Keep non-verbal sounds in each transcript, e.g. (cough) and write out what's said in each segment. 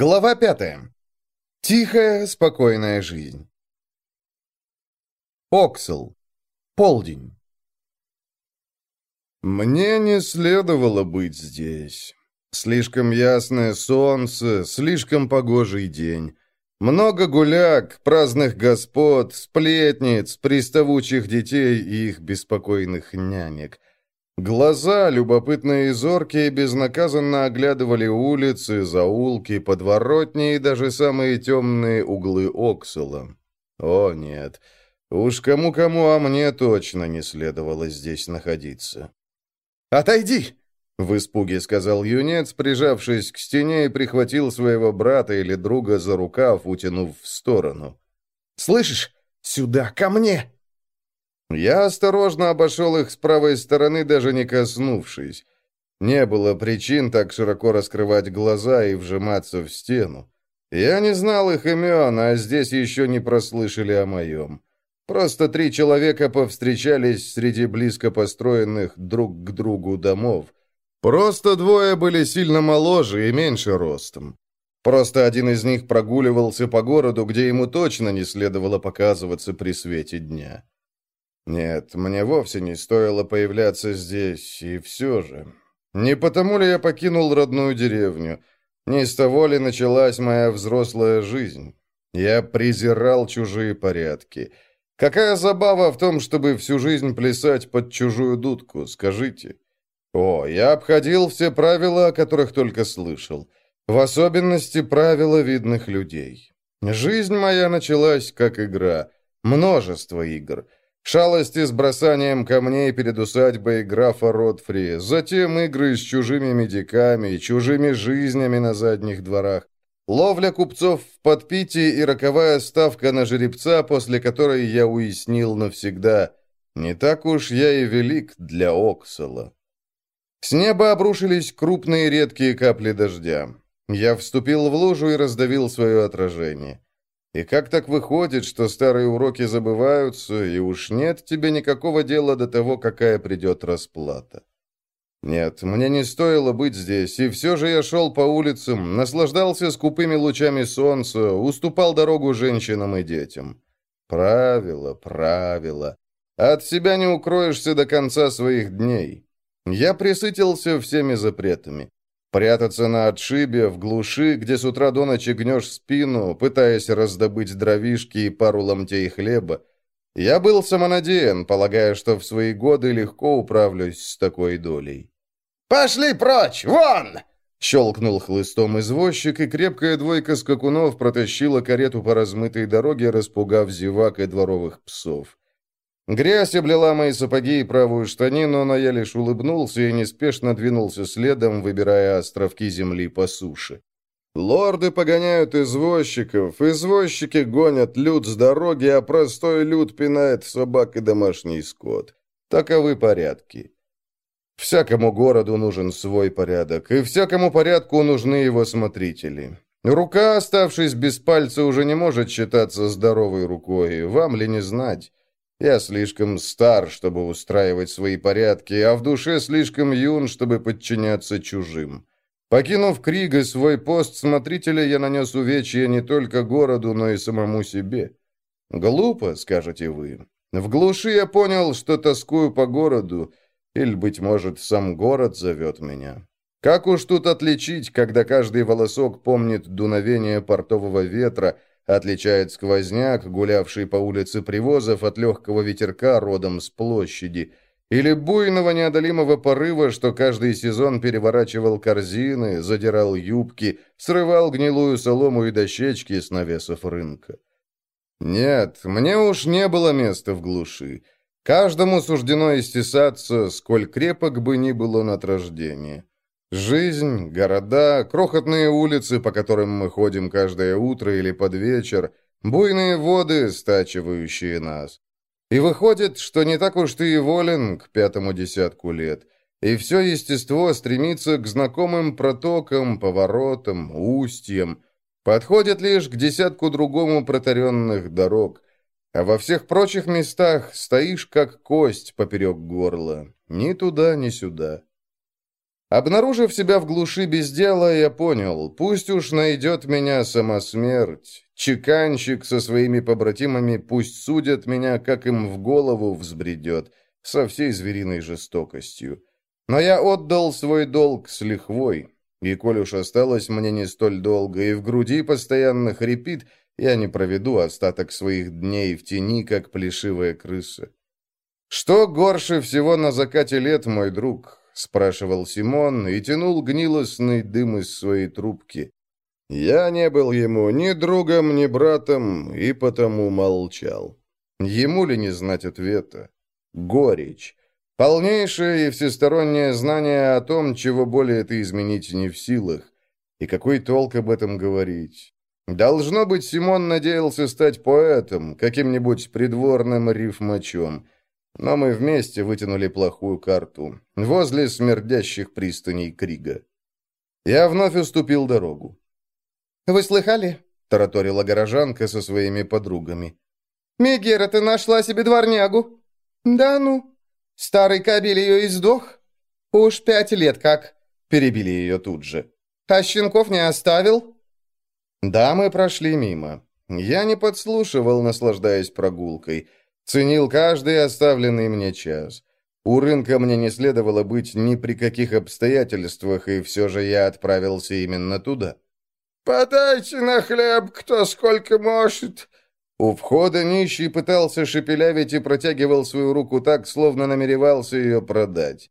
Глава пятая. Тихая, спокойная жизнь. Оксел. Полдень. Мне не следовало быть здесь. Слишком ясное солнце, слишком погожий день. Много гуляк, праздных господ, сплетниц, приставучих детей и их беспокойных нянек. Глаза, любопытные и зоркие, безнаказанно оглядывали улицы, заулки, подворотни и даже самые темные углы Оксела. О, нет, уж кому-кому, а мне точно не следовало здесь находиться. «Отойди!» — в испуге сказал юнец, прижавшись к стене и прихватил своего брата или друга за рукав, утянув в сторону. «Слышишь? Сюда, ко мне!» Я осторожно обошел их с правой стороны, даже не коснувшись. Не было причин так широко раскрывать глаза и вжиматься в стену. Я не знал их имен, а здесь еще не прослышали о моем. Просто три человека повстречались среди близко построенных друг к другу домов. Просто двое были сильно моложе и меньше ростом. Просто один из них прогуливался по городу, где ему точно не следовало показываться при свете дня. Нет, мне вовсе не стоило появляться здесь, и все же. Не потому ли я покинул родную деревню? Не с того ли началась моя взрослая жизнь? Я презирал чужие порядки. Какая забава в том, чтобы всю жизнь плясать под чужую дудку, скажите? О, я обходил все правила, о которых только слышал. В особенности правила видных людей. Жизнь моя началась как игра. Множество игр — Шалости с бросанием камней перед усадьбой графа Ротфри, затем игры с чужими медиками, чужими жизнями на задних дворах, ловля купцов в подпитии и роковая ставка на жеребца, после которой я уяснил навсегда, не так уж я и велик для Оксала. С неба обрушились крупные редкие капли дождя. Я вступил в лужу и раздавил свое отражение. И как так выходит, что старые уроки забываются, и уж нет тебе никакого дела до того, какая придет расплата? Нет, мне не стоило быть здесь, и все же я шел по улицам, наслаждался скупыми лучами солнца, уступал дорогу женщинам и детям. Правило, правило. От себя не укроешься до конца своих дней. Я присытился всеми запретами. Прятаться на отшибе, в глуши, где с утра до ночи гнешь спину, пытаясь раздобыть дровишки и пару ломтей хлеба. Я был самонадеян, полагая, что в свои годы легко управлюсь с такой долей. «Пошли прочь! Вон!» Щелкнул хлыстом извозчик, и крепкая двойка скакунов протащила карету по размытой дороге, распугав зевак и дворовых псов. Грязь облила мои сапоги и правую штанину, но я лишь улыбнулся и неспешно двинулся следом, выбирая островки земли по суше. Лорды погоняют извозчиков, извозчики гонят люд с дороги, а простой люд пинает собак и домашний скот. Таковы порядки. Всякому городу нужен свой порядок, и всякому порядку нужны его смотрители. Рука, оставшись без пальца, уже не может считаться здоровой рукой, вам ли не знать? Я слишком стар, чтобы устраивать свои порядки, а в душе слишком юн, чтобы подчиняться чужим. Покинув Крига свой пост смотрителя, я нанес увечья не только городу, но и самому себе. Глупо, скажете вы. В глуши я понял, что тоскую по городу, или, быть может, сам город зовет меня. Как уж тут отличить, когда каждый волосок помнит дуновение портового ветра, Отличает сквозняк, гулявший по улице привозов, от легкого ветерка родом с площади, или буйного неодолимого порыва, что каждый сезон переворачивал корзины, задирал юбки, срывал гнилую солому и дощечки с навесов рынка. Нет, мне уж не было места в глуши. Каждому суждено истесаться, сколь крепок бы ни был он от рождения. Жизнь, города, крохотные улицы, по которым мы ходим каждое утро или под вечер, буйные воды, стачивающие нас. И выходит, что не так уж ты и волен к пятому десятку лет, и все естество стремится к знакомым протокам, поворотам, устьям, подходит лишь к десятку другому протаренных дорог, а во всех прочих местах стоишь как кость поперек горла, ни туда, ни сюда. Обнаружив себя в глуши без дела, я понял, пусть уж найдет меня сама смерть. Чеканщик со своими побратимами пусть судят меня, как им в голову взбредет, со всей звериной жестокостью. Но я отдал свой долг с лихвой, и коль уж осталось мне не столь долго, и в груди постоянно хрипит, я не проведу остаток своих дней в тени, как плешивая крыса. «Что горше всего на закате лет, мой друг?» — спрашивал Симон и тянул гнилостный дым из своей трубки. Я не был ему ни другом, ни братом, и потому молчал. Ему ли не знать ответа? Горечь. Полнейшее и всестороннее знание о том, чего более ты изменить не в силах. И какой толк об этом говорить? Должно быть, Симон надеялся стать поэтом, каким-нибудь придворным рифмачом. Но мы вместе вытянули плохую карту, возле смердящих пристаней Крига. Я вновь уступил дорогу. «Вы слыхали?» — тараторила горожанка со своими подругами. «Мегера, ты нашла себе дворнягу?» «Да ну?» «Старый кабель ее издох?» «Уж пять лет как», — перебили ее тут же. «А щенков не оставил?» Да, мы прошли мимо. Я не подслушивал, наслаждаясь прогулкой. Ценил каждый оставленный мне час. У рынка мне не следовало быть ни при каких обстоятельствах, и все же я отправился именно туда. «Подайте на хлеб, кто сколько может!» У входа нищий пытался шепелявить и протягивал свою руку так, словно намеревался ее продать.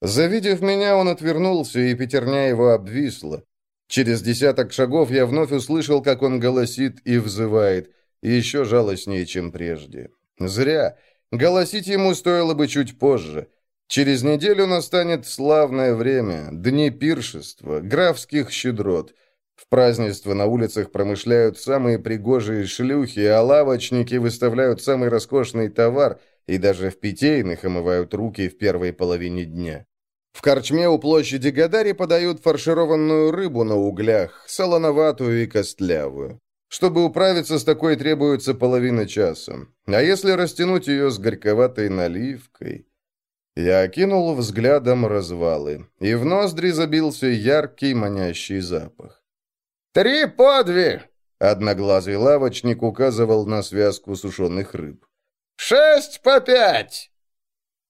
Завидев меня, он отвернулся, и пятерня его обвисла. Через десяток шагов я вновь услышал, как он голосит и взывает, еще жалостнее, чем прежде. Зря. Голосить ему стоило бы чуть позже. Через неделю настанет славное время, дни пиршества, графских щедрот. В празднество на улицах промышляют самые пригожие шлюхи, а лавочники выставляют самый роскошный товар, и даже в питейных омывают руки в первой половине дня. В корчме у площади Гадари подают фаршированную рыбу на углях, солоноватую и костлявую. Чтобы управиться с такой, требуется половина часа. А если растянуть ее с горьковатой наливкой... Я окинул взглядом развалы, и в ноздри забился яркий манящий запах. «Три подви!» — одноглазый лавочник указывал на связку сушеных рыб. «Шесть по пять!»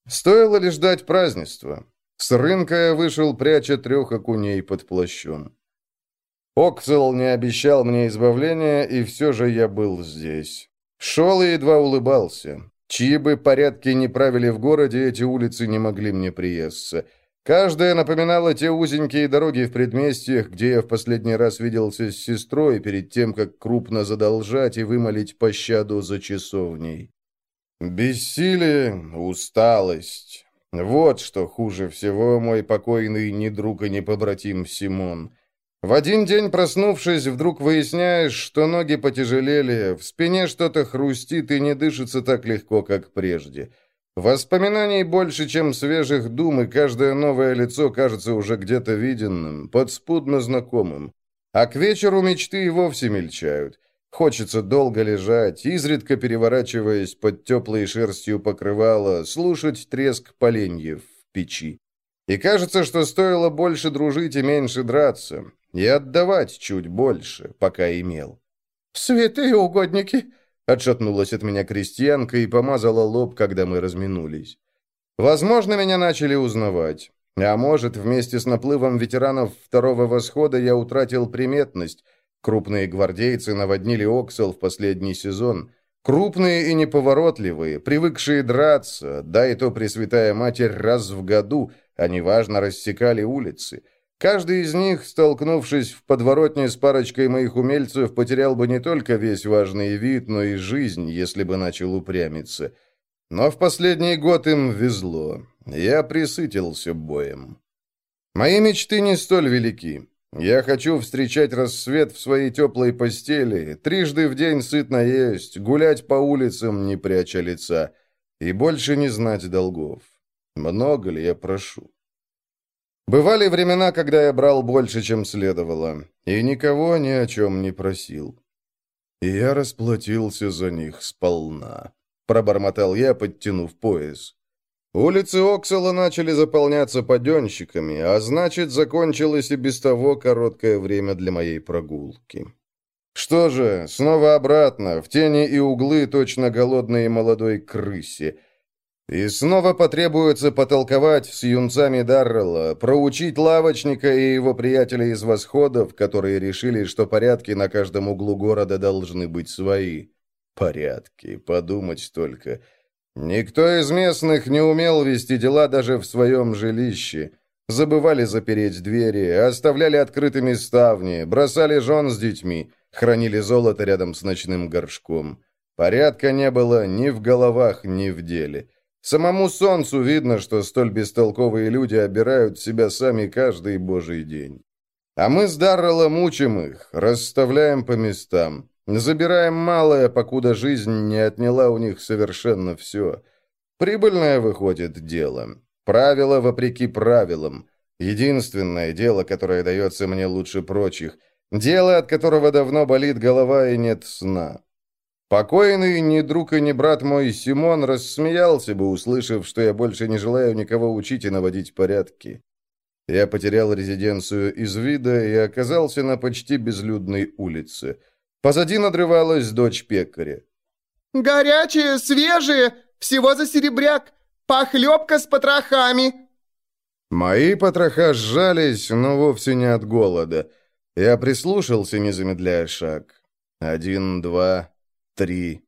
Стоило ли ждать празднества? С рынка я вышел, пряча трех окуней под плащом. Оксел не обещал мне избавления, и все же я был здесь. Шел и едва улыбался. Чьи бы порядки не правили в городе, эти улицы не могли мне приесться. Каждая напоминала те узенькие дороги в предместьях, где я в последний раз виделся с сестрой перед тем, как крупно задолжать и вымолить пощаду за часовней. Бессилие, усталость. Вот что хуже всего мой покойный ни друг и ни побратим Симон. В один день, проснувшись, вдруг выясняешь, что ноги потяжелели, в спине что-то хрустит и не дышится так легко, как прежде. Воспоминаний больше, чем свежих дум, и каждое новое лицо кажется уже где-то виденным, подспудно знакомым. А к вечеру мечты и вовсе мельчают. Хочется долго лежать, изредка переворачиваясь под теплой шерстью покрывала, слушать треск поленьев в печи. И кажется, что стоило больше дружить и меньше драться, и отдавать чуть больше, пока имел. «Святые угодники!» — отшатнулась от меня крестьянка и помазала лоб, когда мы разминулись. Возможно, меня начали узнавать. А может, вместе с наплывом ветеранов Второго Восхода я утратил приметность. Крупные гвардейцы наводнили Оксел в последний сезон. Крупные и неповоротливые, привыкшие драться, да и то Пресвятая Матерь раз в году — они важно рассекали улицы. Каждый из них, столкнувшись в подворотне с парочкой моих умельцев, потерял бы не только весь важный вид, но и жизнь, если бы начал упрямиться. Но в последний год им везло. Я присытился боем. Мои мечты не столь велики. Я хочу встречать рассвет в своей теплой постели, трижды в день сытно есть, гулять по улицам, не пряча лица, и больше не знать долгов. Много ли я прошу? Бывали времена, когда я брал больше, чем следовало, и никого ни о чем не просил. И я расплатился за них сполна. Пробормотал я, подтянув пояс. Улицы Оксала начали заполняться паденщиками, а значит, закончилось и без того короткое время для моей прогулки. Что же, снова обратно, в тени и углы точно голодной молодой крысе. И снова потребуется потолковать с юнцами Даррелла, проучить лавочника и его приятелей из восходов, которые решили, что порядки на каждом углу города должны быть свои. Порядки, подумать только. Никто из местных не умел вести дела даже в своем жилище. Забывали запереть двери, оставляли открытыми ставни, бросали жен с детьми, хранили золото рядом с ночным горшком. Порядка не было ни в головах, ни в деле. Самому солнцу видно, что столь бестолковые люди обирают себя сами каждый божий день. А мы с Даррелла мучим их, расставляем по местам. Забираем малое, покуда жизнь не отняла у них совершенно все. Прибыльное выходит дело. Правило вопреки правилам. Единственное дело, которое дается мне лучше прочих. Дело, от которого давно болит голова и нет сна. Покойный ни друг и ни брат мой Симон рассмеялся бы, услышав, что я больше не желаю никого учить и наводить порядки. Я потерял резиденцию из вида и оказался на почти безлюдной улице – Позади надрывалась дочь пекаря. «Горячие, свежие, всего за серебряк, похлебка с потрохами!» Мои потроха сжались, но вовсе не от голода. Я прислушался, не замедляя шаг. Один, два, три.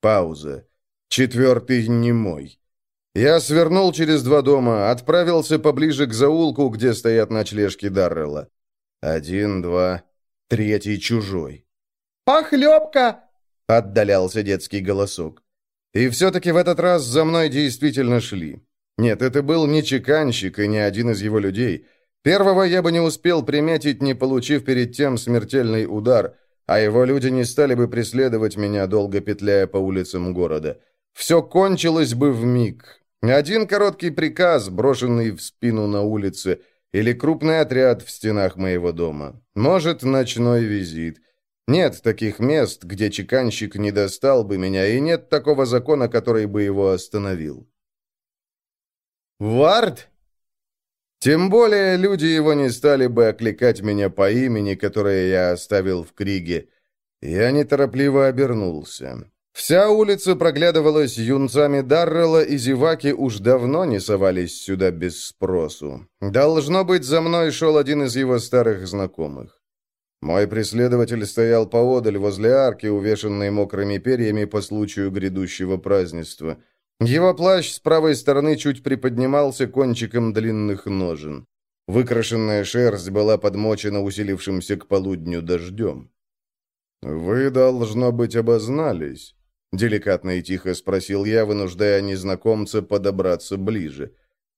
Пауза. Четвертый не мой. Я свернул через два дома, отправился поближе к заулку, где стоят ночлежки Даррелла. Один, два, третий чужой. «Похлебка!» — отдалялся детский голосок. И все-таки в этот раз за мной действительно шли. Нет, это был не чеканщик и не один из его людей. Первого я бы не успел приметить, не получив перед тем смертельный удар, а его люди не стали бы преследовать меня, долго петляя по улицам города. Все кончилось бы в миг. Один короткий приказ, брошенный в спину на улице, или крупный отряд в стенах моего дома. Может, ночной визит. Нет таких мест, где чеканщик не достал бы меня, и нет такого закона, который бы его остановил. «Вард?» Тем более люди его не стали бы окликать меня по имени, которое я оставил в Криге. Я неторопливо обернулся. Вся улица проглядывалась юнцами Даррелла, и зеваки уж давно не совались сюда без спросу. Должно быть, за мной шел один из его старых знакомых. Мой преследователь стоял поодаль возле арки, увешанной мокрыми перьями по случаю грядущего празднества. Его плащ с правой стороны чуть приподнимался кончиком длинных ножен. Выкрашенная шерсть была подмочена усилившимся к полудню дождем. «Вы, должно быть, обознались?» — деликатно и тихо спросил я, вынуждая незнакомца подобраться ближе.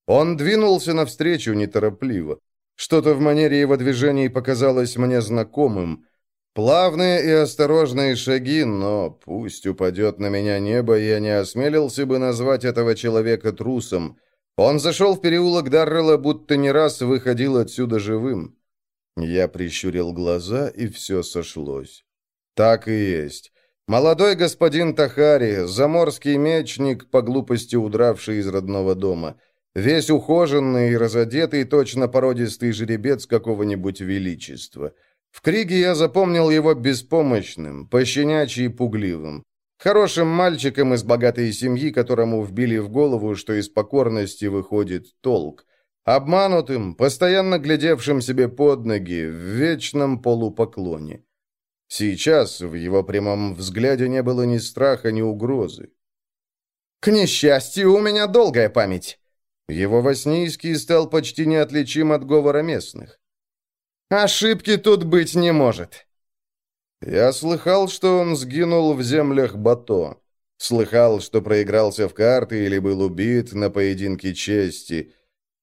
Он двинулся навстречу неторопливо. Что-то в манере его движений показалось мне знакомым. Плавные и осторожные шаги, но пусть упадет на меня небо, я не осмелился бы назвать этого человека трусом. Он зашел в переулок Даррелла, будто не раз выходил отсюда живым. Я прищурил глаза, и все сошлось. Так и есть. Молодой господин Тахари, заморский мечник, по глупости удравший из родного дома — Весь ухоженный и разодетый, точно породистый жеребец какого-нибудь величества. В Криге я запомнил его беспомощным, пощенячьи и пугливым. Хорошим мальчиком из богатой семьи, которому вбили в голову, что из покорности выходит толк. Обманутым, постоянно глядевшим себе под ноги, в вечном полупоклоне. Сейчас в его прямом взгляде не было ни страха, ни угрозы. «К несчастью, у меня долгая память», его воснийский стал почти неотличим от говора местных. «Ошибки тут быть не может». Я слыхал, что он сгинул в землях Бато. Слыхал, что проигрался в карты или был убит на поединке чести.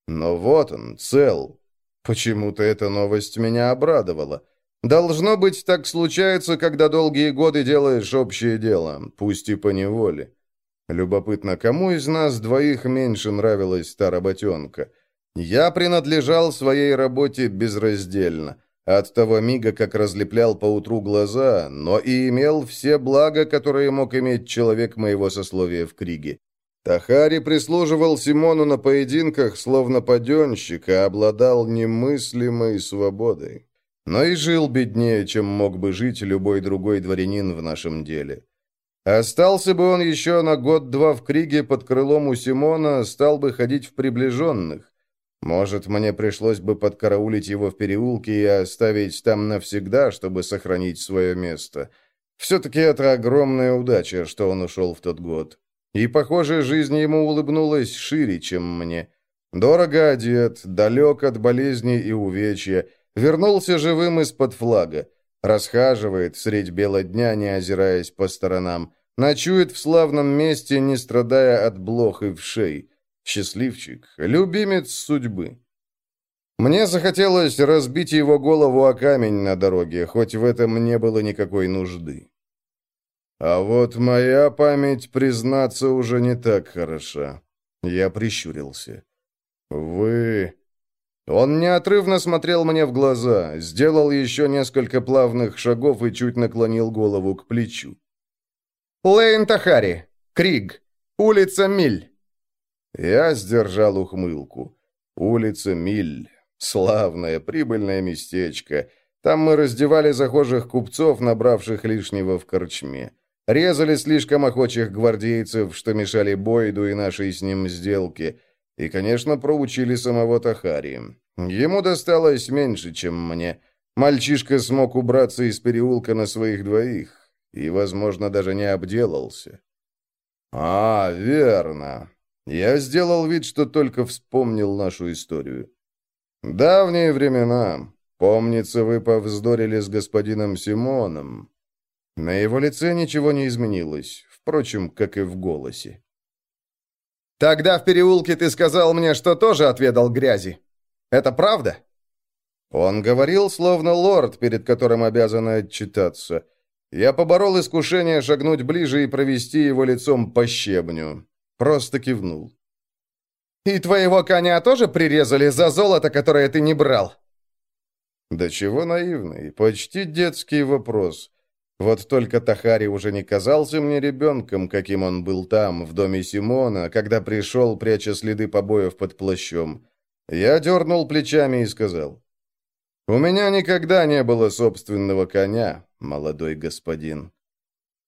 Но вот он, цел. Почему-то эта новость меня обрадовала. Должно быть, так случается, когда долгие годы делаешь общее дело, пусть и по неволе. Любопытно, кому из нас двоих меньше нравилась та работенка? Я принадлежал своей работе безраздельно. От того мига, как разлеплял поутру глаза, но и имел все блага, которые мог иметь человек моего сословия в Криге. Тахари прислуживал Симону на поединках, словно паденщик, и обладал немыслимой свободой. Но и жил беднее, чем мог бы жить любой другой дворянин в нашем деле. Остался бы он еще на год-два в Криге под крылом у Симона, стал бы ходить в приближенных. Может, мне пришлось бы подкараулить его в переулке и оставить там навсегда, чтобы сохранить свое место. Все-таки это огромная удача, что он ушел в тот год. И, похоже, жизнь ему улыбнулась шире, чем мне. Дорого одет, далек от болезней и увечья, вернулся живым из-под флага, расхаживает средь бела дня, не озираясь по сторонам, ночует в славном месте, не страдая от блох и вшей. Счастливчик, любимец судьбы. Мне захотелось разбить его голову о камень на дороге, хоть в этом не было никакой нужды. А вот моя память, признаться, уже не так хороша. Я прищурился. Вы... Он неотрывно смотрел мне в глаза, сделал еще несколько плавных шагов и чуть наклонил голову к плечу. «Лейн Тахари, Криг, улица Миль». Я сдержал ухмылку. Улица Миль. Славное, прибыльное местечко. Там мы раздевали захожих купцов, набравших лишнего в корчме. Резали слишком охочих гвардейцев, что мешали Бойду и нашей с ним сделке. И, конечно, проучили самого Тахари. Ему досталось меньше, чем мне. Мальчишка смог убраться из переулка на своих двоих. И, возможно, даже не обделался. «А, верно. Я сделал вид, что только вспомнил нашу историю. Давние времена. Помнится, вы повздорили с господином Симоном. На его лице ничего не изменилось, впрочем, как и в голосе. «Тогда в переулке ты сказал мне, что тоже отведал грязи. Это правда?» Он говорил, словно лорд, перед которым обязан отчитаться. Я поборол искушение шагнуть ближе и провести его лицом по щебню. Просто кивнул. «И твоего коня тоже прирезали за золото, которое ты не брал?» «Да чего наивный, почти детский вопрос. Вот только Тахари уже не казался мне ребенком, каким он был там, в доме Симона, когда пришел, пряча следы побоев под плащом. Я дернул плечами и сказал, «У меня никогда не было собственного коня, молодой господин».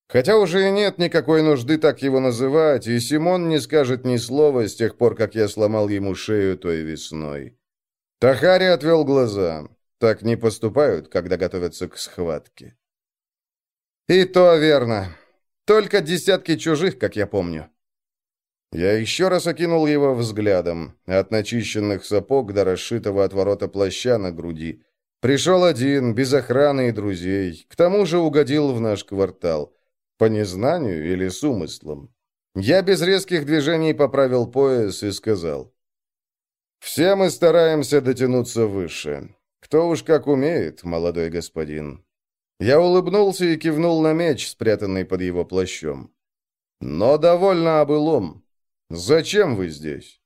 Хотя уже и нет никакой нужды так его называть, и Симон не скажет ни слова с тех пор, как я сломал ему шею той весной. Тахари отвел глаза. Так не поступают, когда готовятся к схватке. «И то верно. Только десятки чужих, как я помню». Я еще раз окинул его взглядом, от начищенных сапог до расшитого от ворота плаща на груди. Пришел один, без охраны и друзей, к тому же угодил в наш квартал. По незнанию или с умыслом. Я без резких движений поправил пояс и сказал. «Все мы стараемся дотянуться выше. Кто уж как умеет, молодой господин». Я улыбнулся и кивнул на меч, спрятанный под его плащом. «Но довольно о былом. Зачем вы здесь?»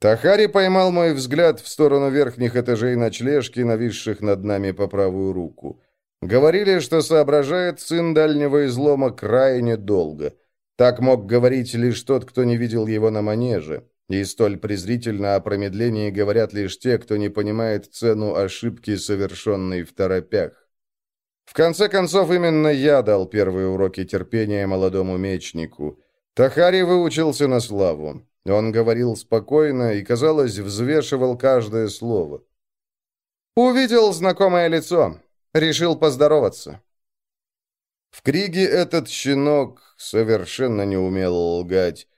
Тахари поймал мой взгляд в сторону верхних этажей ночлежки, нависших над нами по правую руку. Говорили, что соображает сын дальнего излома крайне долго. Так мог говорить лишь тот, кто не видел его на манеже. И столь презрительно о промедлении говорят лишь те, кто не понимает цену ошибки, совершенной в торопях. В конце концов, именно я дал первые уроки терпения молодому мечнику. Тахари выучился на славу. Он говорил спокойно и, казалось, взвешивал каждое слово. «Увидел знакомое лицо. Решил поздороваться». В Криге этот щенок совершенно не умел лгать.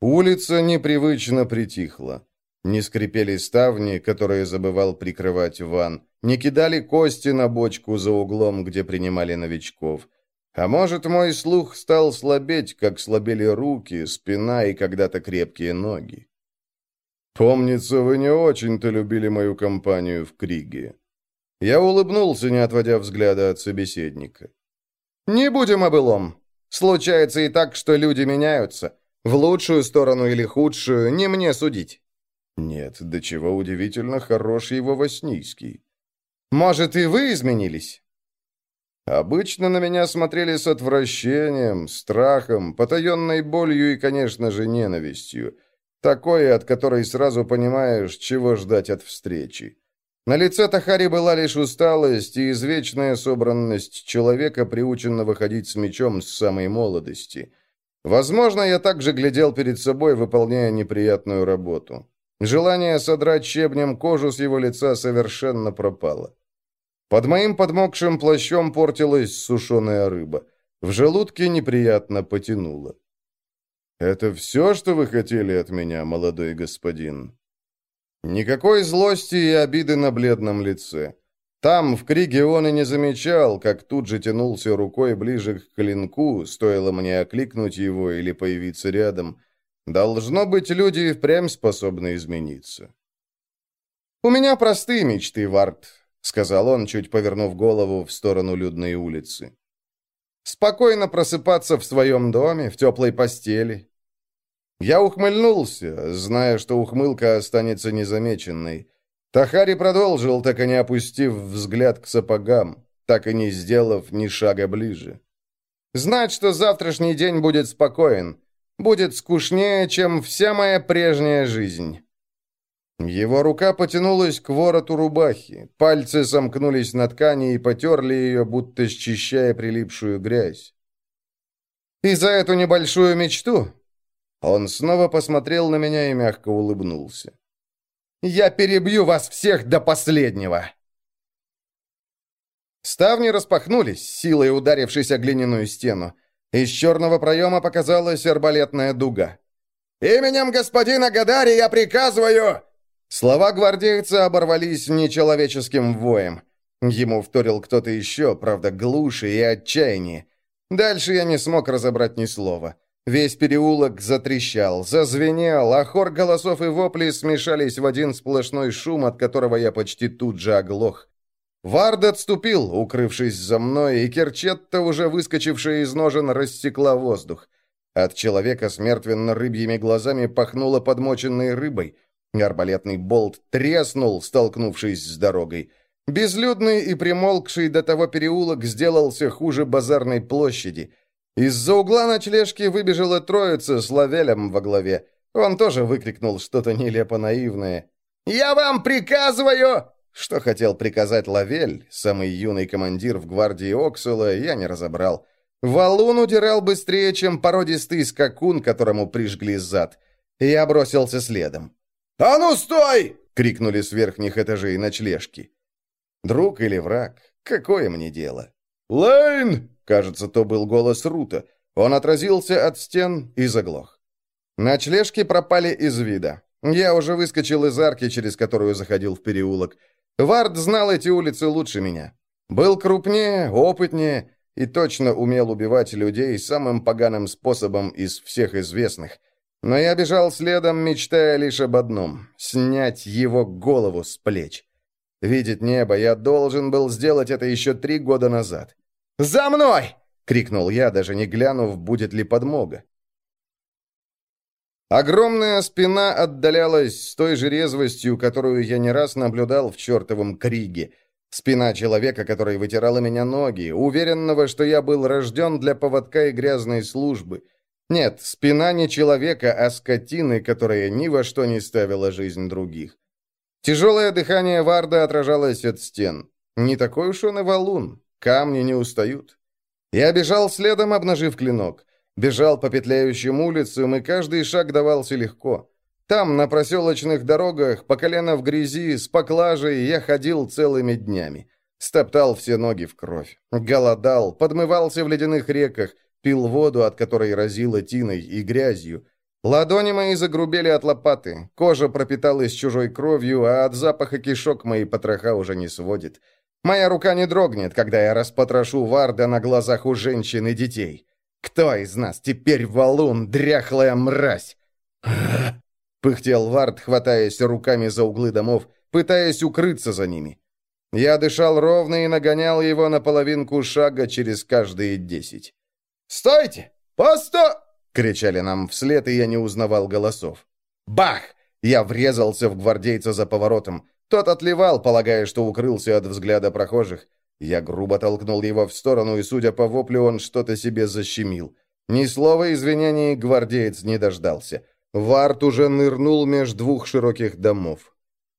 Улица непривычно притихла. Не скрипели ставни, которые забывал прикрывать Ван. Не кидали кости на бочку за углом, где принимали новичков. А может, мой слух стал слабеть, как слабели руки, спина и когда-то крепкие ноги. Помнится, вы не очень-то любили мою компанию в Криге. Я улыбнулся, не отводя взгляда от собеседника. «Не будем о былом. Случается и так, что люди меняются. В лучшую сторону или худшую, не мне судить». Нет, до чего удивительно хорош его Воснийский. Может, и вы изменились?» Обычно на меня смотрели с отвращением, страхом, потаенной болью и, конечно же, ненавистью. Такое, от которой сразу понимаешь, чего ждать от встречи. На лице Тахари была лишь усталость и извечная собранность человека, приученного ходить с мечом с самой молодости. Возможно, я также глядел перед собой, выполняя неприятную работу. Желание содрать щебнем кожу с его лица совершенно пропало. Под моим подмокшим плащом портилась сушеная рыба. В желудке неприятно потянуло. «Это все, что вы хотели от меня, молодой господин?» Никакой злости и обиды на бледном лице. Там, в Криге, он и не замечал, как тут же тянулся рукой ближе к клинку, стоило мне окликнуть его или появиться рядом. Должно быть, люди впрямь способны измениться. «У меня простые мечты, Варт», — сказал он, чуть повернув голову в сторону людной улицы. «Спокойно просыпаться в своем доме, в теплой постели, я ухмыльнулся, зная, что ухмылка останется незамеченной. Тахари продолжил, так и не опустив взгляд к сапогам, так и не сделав ни шага ближе. «Знать, что завтрашний день будет спокоен, будет скучнее, чем вся моя прежняя жизнь». Его рука потянулась к вороту рубахи, пальцы сомкнулись на ткани и потерли ее, будто счищая прилипшую грязь. «И за эту небольшую мечту он снова посмотрел на меня и мягко улыбнулся. «Я перебью вас всех до последнего!» Ставни распахнулись, силой ударившись о глиняную стену. Из черного проема показалась арбалетная дуга. «Именем господина Гадари я приказываю!» Слова гвардейца оборвались нечеловеческим воем. Ему вторил кто-то еще, правда, глуше и отчаяние. Дальше я не смог разобрать ни слова. Весь переулок затрещал, зазвенел, а хор голосов и воплей смешались в один сплошной шум, от которого я почти тут же оглох. Вард отступил, укрывшись за мной, и Керчетта, уже выскочившая из ножен, рассекла воздух. От человека с мертвенно-рыбьими глазами пахнуло подмоченной рыбой. Арбалетный болт треснул, столкнувшись с дорогой. Безлюдный и примолкший до того переулок сделался хуже базарной площади. Из-за угла ночлежки выбежала троица с Лавелем во главе. Он тоже выкрикнул что-то нелепо наивное. «Я вам приказываю!» Что хотел приказать Лавель, самый юный командир в гвардии Оксула, я не разобрал. Валун удирал быстрее, чем породистый скакун, которому прижгли зад. Я бросился следом. «А ну, стой!» — крикнули с верхних этажей ночлежки. Друг или враг? Какое мне дело? «Лейн!» Кажется, то был голос Рута. Он отразился от стен и заглох. Ночлежки пропали из вида. Я уже выскочил из арки, через которую заходил в переулок. Вард знал эти улицы лучше меня. Был крупнее, опытнее и точно умел убивать людей самым поганым способом из всех известных. Но я бежал следом, мечтая лишь об одном — снять его голову с плеч. Видеть небо я должен был сделать это еще три года назад. «За мной!» — крикнул я, даже не глянув, будет ли подмога. Огромная спина отдалялась с той же резвостью, которую я не раз наблюдал в чертовом криге. Спина человека, который вытирала меня ноги, уверенного, что я был рожден для поводка и грязной службы. Нет, спина не человека, а скотины, которая ни во что не ставила жизнь других. Тяжелое дыхание Варда отражалось от стен. Не такой уж он и валун. Камни не устают. Я бежал следом, обнажив клинок. Бежал по петляющим улицам, и каждый шаг давался легко. Там, на проселочных дорогах, по колено в грязи, с поклажей, я ходил целыми днями. Стоптал все ноги в кровь. Голодал, подмывался в ледяных реках, пил воду, от которой разило тиной и грязью. Ладони мои загрубели от лопаты, кожа пропиталась чужой кровью, а от запаха кишок мои потроха уже не сводит. Моя рука не дрогнет, когда я распотрошу Варда на глазах у женщин и детей. Кто из нас теперь валун, дряхлая мразь?» (laughs) Пыхтел Вард, хватаясь руками за углы домов, пытаясь укрыться за ними. Я дышал ровно и нагонял его на половинку шага через каждые десять. «Стойте! Посто!» — кричали нам вслед, и я не узнавал голосов. «Бах!» Я врезался в гвардейца за поворотом. Тот отливал, полагая, что укрылся от взгляда прохожих. Я грубо толкнул его в сторону, и, судя по воплю, он что-то себе защемил. Ни слова извинений гвардеец не дождался. Варт уже нырнул меж двух широких домов.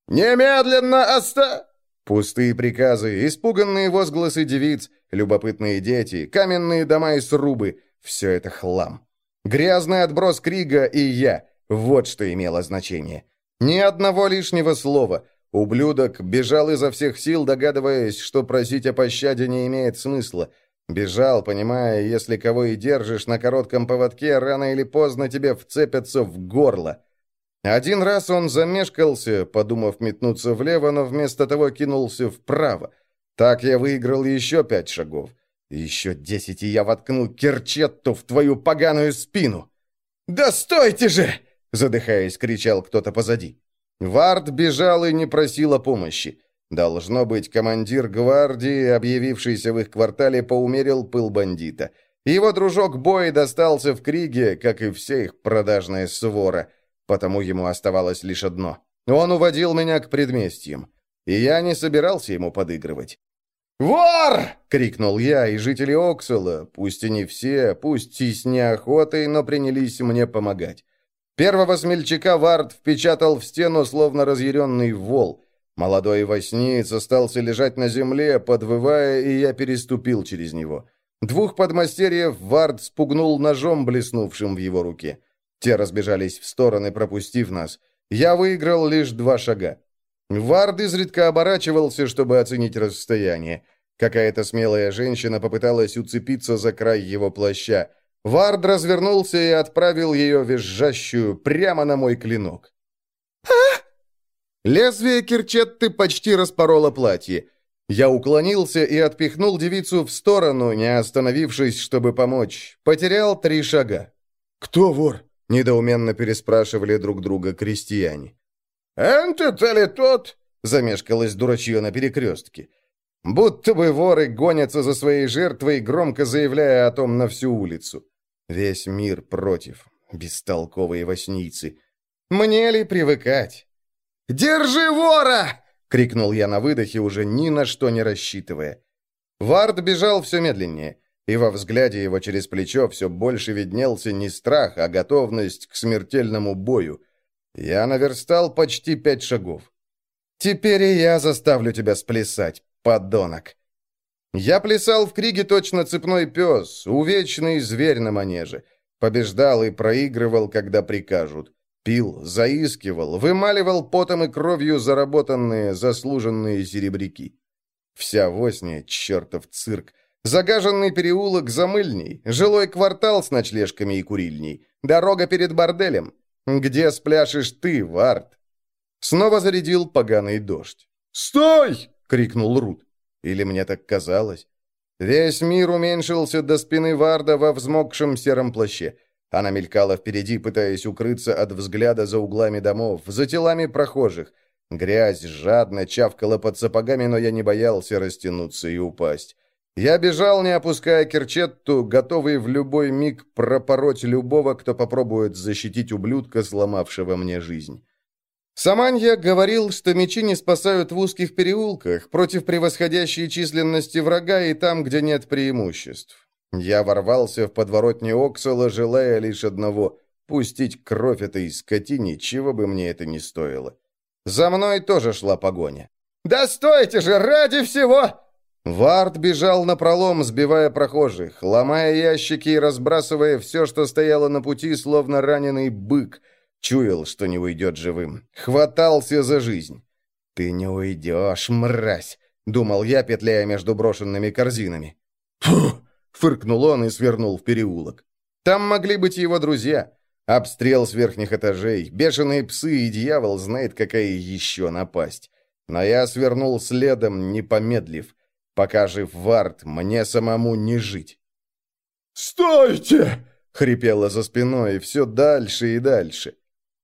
«Немедленно оста...» Пустые приказы, испуганные возгласы девиц, любопытные дети, каменные дома и срубы — все это хлам. Грязный отброс Крига и я — вот что имело значение. Ни одного лишнего слова. Ублюдок бежал изо всех сил, догадываясь, что просить о пощаде не имеет смысла. Бежал, понимая, если кого и держишь на коротком поводке, рано или поздно тебе вцепятся в горло. Один раз он замешкался, подумав метнуться влево, но вместо того кинулся вправо. Так я выиграл еще пять шагов. Еще десять, и я воткнул керчетту в твою поганую спину. «Да стойте же!» — задыхаясь, кричал кто-то позади. Вард бежал и не просил о помощи. Должно быть, командир гвардии, объявившийся в их квартале, поумерил пыл бандита. Его дружок Бой достался в Криге, как и все их продажная свора, потому ему оставалось лишь одно. Он уводил меня к предместьям, и я не собирался ему подыгрывать. «Вор!» — крикнул я, и жители Оксала, пусть и не все, пусть и с неохотой, но принялись мне помогать. Первого смельчака Вард впечатал в стену, словно разъяренный вол — Молодой восниц остался лежать на земле, подвывая, и я переступил через него. Двух подмастерьев Вард спугнул ножом, блеснувшим в его руке. Те разбежались в стороны, пропустив нас. Я выиграл лишь два шага. Вард изредка оборачивался, чтобы оценить расстояние. Какая-то смелая женщина попыталась уцепиться за край его плаща. Вард развернулся и отправил ее визжащую прямо на мой клинок. «А!» Лезвие кирчетты почти распороло платье. Я уклонился и отпихнул девицу в сторону, не остановившись, чтобы помочь. Потерял три шага. «Кто вор?» — недоуменно переспрашивали друг друга крестьяне. «Это-то ли тот?» — замешкалось дурачье на перекрестке. Будто бы воры гонятся за своей жертвой, громко заявляя о том на всю улицу. Весь мир против. Бестолковые восницы. Мне ли привыкать? «Держи вора!» — крикнул я на выдохе, уже ни на что не рассчитывая. Вард бежал все медленнее, и во взгляде его через плечо все больше виднелся не страх, а готовность к смертельному бою. Я наверстал почти пять шагов. «Теперь и я заставлю тебя сплясать, подонок!» Я плясал в криге точно цепной пес, увечный зверь на манеже. Побеждал и проигрывал, когда прикажут. Пил, заискивал, вымаливал потом и кровью заработанные, заслуженные серебряки. Вся восня, чертов цирк. Загаженный переулок замыльней, жилой квартал с ночлежками и курильней, дорога перед борделем. Где спляшешь ты, Вард? Снова зарядил поганый дождь. «Стой!» — крикнул Рут. Или мне так казалось? Весь мир уменьшился до спины Варда во взмокшем сером плаще. Она мелькала впереди, пытаясь укрыться от взгляда за углами домов, за телами прохожих. Грязь жадно чавкала под сапогами, но я не боялся растянуться и упасть. Я бежал, не опуская керчетту, готовый в любой миг пропороть любого, кто попробует защитить ублюдка, сломавшего мне жизнь. Саманья говорил, что мечи не спасают в узких переулках, против превосходящей численности врага и там, где нет преимуществ. Я ворвался в подворотню Оксала, желая лишь одного — пустить кровь этой скотине, чего бы мне это ни стоило. За мной тоже шла погоня. «Да стойте же, ради всего!» Вард бежал на пролом, сбивая прохожих, ломая ящики и разбрасывая все, что стояло на пути, словно раненый бык. Чуял, что не уйдет живым. Хватался за жизнь. «Ты не уйдешь, мразь!» — думал я, петляя между брошенными корзинами. «Фух!» Фыркнул он и свернул в переулок. Там могли быть его друзья. Обстрел с верхних этажей, бешеные псы и дьявол знает, какая еще напасть. Но я свернул следом, не помедлив. Пока жив Вард, мне самому не жить. «Стойте!» — хрипело за спиной, все дальше и дальше.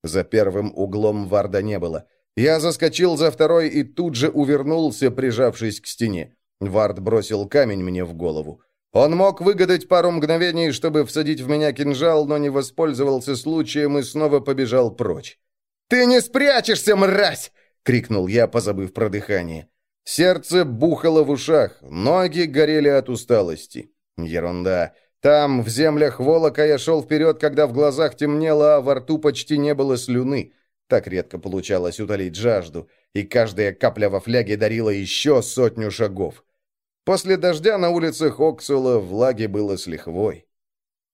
За первым углом Варда не было. Я заскочил за второй и тут же увернулся, прижавшись к стене. Вард бросил камень мне в голову. Он мог выгадать пару мгновений, чтобы всадить в меня кинжал, но не воспользовался случаем и снова побежал прочь. «Ты не спрячешься, мразь!» — крикнул я, позабыв про дыхание. Сердце бухало в ушах, ноги горели от усталости. Ерунда. Там, в землях Волока, я шел вперед, когда в глазах темнело, а во рту почти не было слюны. Так редко получалось утолить жажду, и каждая капля во фляге дарила еще сотню шагов. После дождя на улицах Оксула влаги было с лихвой.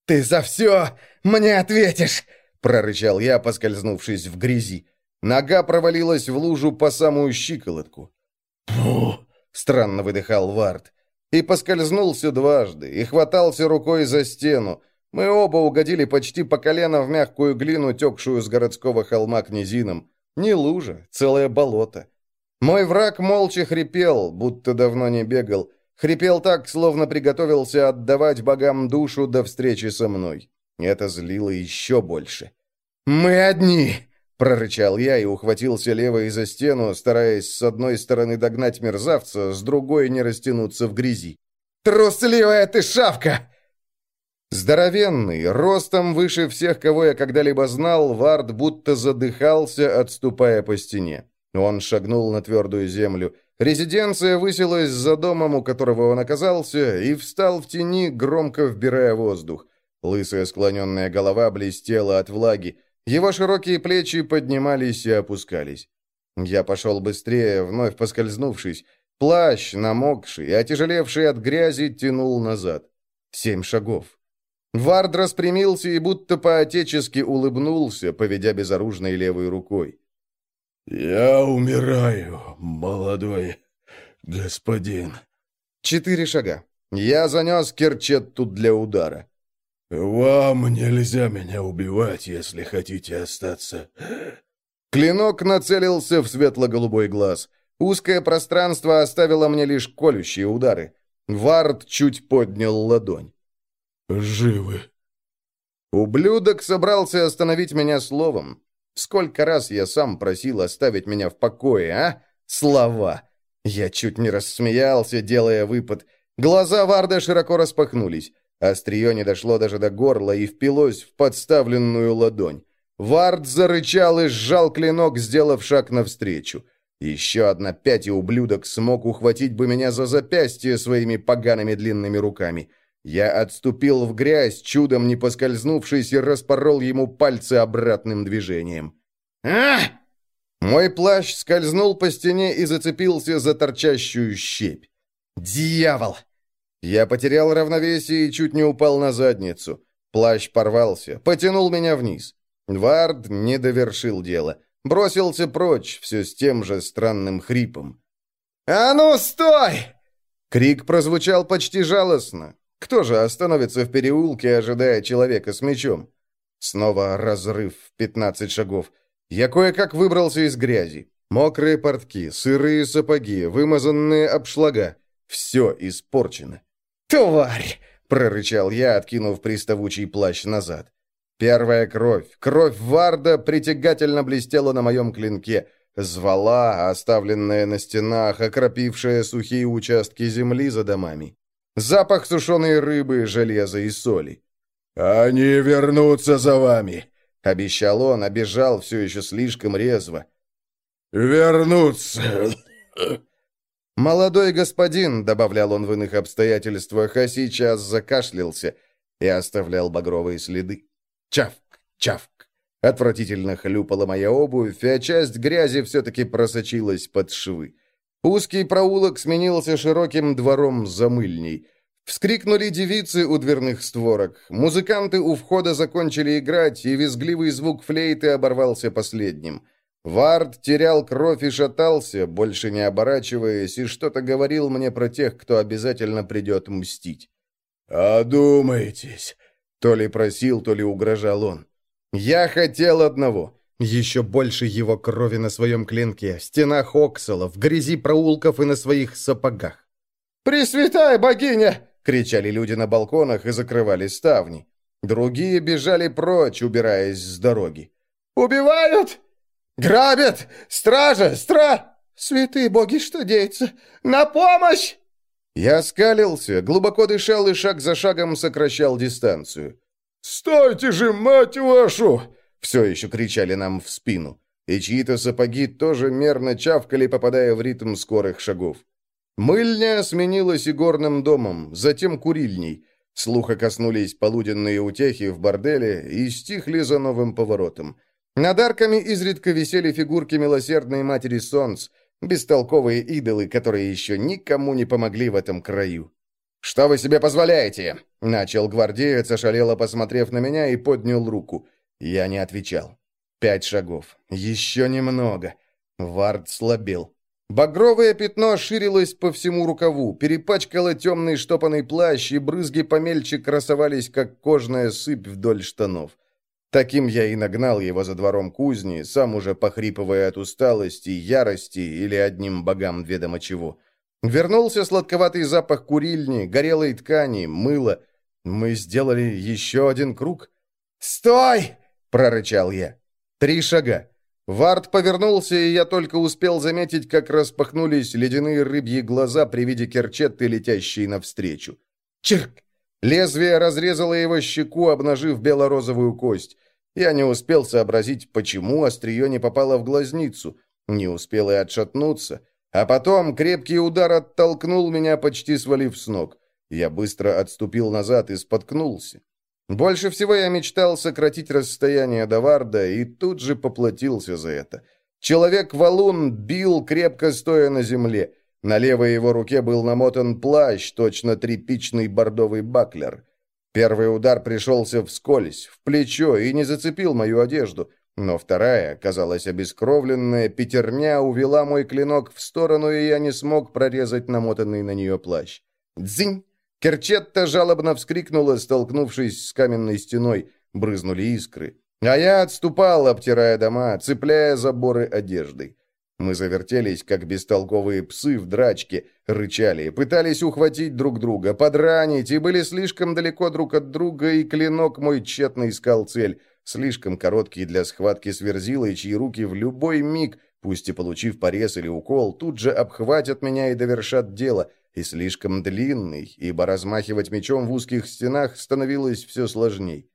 «Ты за все мне ответишь!» — прорычал я, поскользнувшись в грязи. Нога провалилась в лужу по самую щиколотку. «Фу!» — странно выдыхал Вард. И поскользнулся дважды, и хватался рукой за стену. Мы оба угодили почти по колено в мягкую глину, текшую с городского холма к низинам. Не лужа, целое болото. Мой враг молча хрипел, будто давно не бегал. Хрипел так, словно приготовился отдавать богам душу до встречи со мной. Это злило еще больше. «Мы одни!» Прорычал я и ухватился левой за стену, стараясь с одной стороны догнать мерзавца, с другой не растянуться в грязи. «Трусливая ты шавка!» Здоровенный, ростом выше всех, кого я когда-либо знал, Вард будто задыхался, отступая по стене. Он шагнул на твердую землю. Резиденция высилась за домом, у которого он оказался, и встал в тени, громко вбирая воздух. Лысая склоненная голова блестела от влаги. Его широкие плечи поднимались и опускались. Я пошел быстрее, вновь поскользнувшись. Плащ, намокший отяжелевший от грязи, тянул назад. Семь шагов. Вард распрямился и будто по-отечески улыбнулся, поведя безоружной левой рукой. «Я умираю, молодой господин». Четыре шага. Я занес керчетту для удара. «Вам нельзя меня убивать, если хотите остаться». Клинок нацелился в светло-голубой глаз. Узкое пространство оставило мне лишь колющие удары. Вард чуть поднял ладонь. «Живы». Ублюдок собрался остановить меня словом. Сколько раз я сам просил оставить меня в покое, а? Слова. Я чуть не рассмеялся, делая выпад. Глаза Варда широко распахнулись. Острие не дошло даже до горла и впилось в подставленную ладонь. Вард зарычал и сжал клинок, сделав шаг навстречу. Еще одна пять, и ублюдок смог ухватить бы меня за запястье своими погаными длинными руками. Я отступил в грязь, чудом не поскользнувшись, и распорол ему пальцы обратным движением. а Мой плащ скользнул по стене и зацепился за торчащую щепь. «Дьявол!» Я потерял равновесие и чуть не упал на задницу. Плащ порвался, потянул меня вниз. Вард не довершил дело. Бросился прочь, все с тем же странным хрипом. «А ну, стой!» Крик прозвучал почти жалостно. Кто же остановится в переулке, ожидая человека с мечом? Снова разрыв в пятнадцать шагов. Я кое-как выбрался из грязи. Мокрые портки, сырые сапоги, вымазанные обшлага. Все испорчено. «Тварь!» — прорычал я, откинув приставучий плащ назад. Первая кровь, кровь Варда притягательно блестела на моем клинке, звала, оставленная на стенах, окропившая сухие участки земли за домами. Запах сушеной рыбы, железа и соли. «Они вернутся за вами!» — обещал он, обежал все еще слишком резво. «Вернутся!» «Молодой господин», — добавлял он в иных обстоятельствах, а сейчас закашлялся и оставлял багровые следы. Чавк, чавк. Отвратительно хлюпала моя обувь, а часть грязи все-таки просочилась под швы. Узкий проулок сменился широким двором замыльней. Вскрикнули девицы у дверных створок. Музыканты у входа закончили играть, и визгливый звук флейты оборвался последним. Вард терял кровь и шатался, больше не оборачиваясь, и что-то говорил мне про тех, кто обязательно придет мстить. «Одумайтесь!» То ли просил, то ли угрожал он. «Я хотел одного!» Еще больше его крови на своем клинке, в стенах Оксала, в грязи проулков и на своих сапогах. «Пресвятая богиня!» — кричали люди на балконах и закрывали ставни. Другие бежали прочь, убираясь с дороги. «Убивают!» «Грабят! Стража! Стра...» «Святые боги, что деется? На помощь!» Я скалился, глубоко дышал и шаг за шагом сокращал дистанцию. «Стойте же, мать вашу!» Все еще кричали нам в спину. и чьи-то сапоги тоже мерно чавкали, попадая в ритм скорых шагов. Мыльня сменилась игорным домом, затем курильней. Слуха коснулись полуденные утехи в борделе и стихли за новым поворотом. Над арками изредка висели фигурки милосердной матери Солнц, бестолковые идолы, которые еще никому не помогли в этом краю. «Что вы себе позволяете?» — начал гвардеец, ошалело посмотрев на меня и поднял руку. Я не отвечал. Пять шагов. Еще немного. Вард слабел. Багровое пятно ширилось по всему рукаву, перепачкало темный штопанный плащ, и брызги помельче красовались, как кожная сыпь вдоль штанов. Таким я и нагнал его за двором кузни, сам уже похрипывая от усталости, ярости или одним богам ведомо чего. Вернулся сладковатый запах курильни, горелой ткани, мыла. Мы сделали еще один круг. «Стой!» — прорычал я. Три шага. Вард повернулся, и я только успел заметить, как распахнулись ледяные рыбьи глаза при виде керчетты, летящей навстречу. Чирк! Лезвие разрезало его щеку, обнажив бело-розовую кость. Я не успел сообразить, почему острие не попало в глазницу. Не успел и отшатнуться. А потом крепкий удар оттолкнул меня, почти свалив с ног. Я быстро отступил назад и споткнулся. Больше всего я мечтал сократить расстояние до Варда и тут же поплатился за это. Человек-валун бил, крепко стоя на земле. На левой его руке был намотан плащ, точно тряпичный бордовый баклер. Первый удар пришелся вскользь, в плечо, и не зацепил мою одежду, но вторая, казалось, обескровленная пятерня увела мой клинок в сторону, и я не смог прорезать намотанный на нее плащ. «Дзинь!» Керчетта жалобно вскрикнула, столкнувшись с каменной стеной. Брызнули искры. А я отступал, обтирая дома, цепляя заборы одеждой. Мы завертелись, как бестолковые псы в драчке, рычали, пытались ухватить друг друга, подранить, и были слишком далеко друг от друга, и клинок мой тщетно искал цель, слишком короткий для схватки с верзилой, чьи руки в любой миг, пусть и получив порез или укол, тут же обхватят меня и довершат дело — и слишком длинный, ибо размахивать мечом в узких стенах становилось все сложней.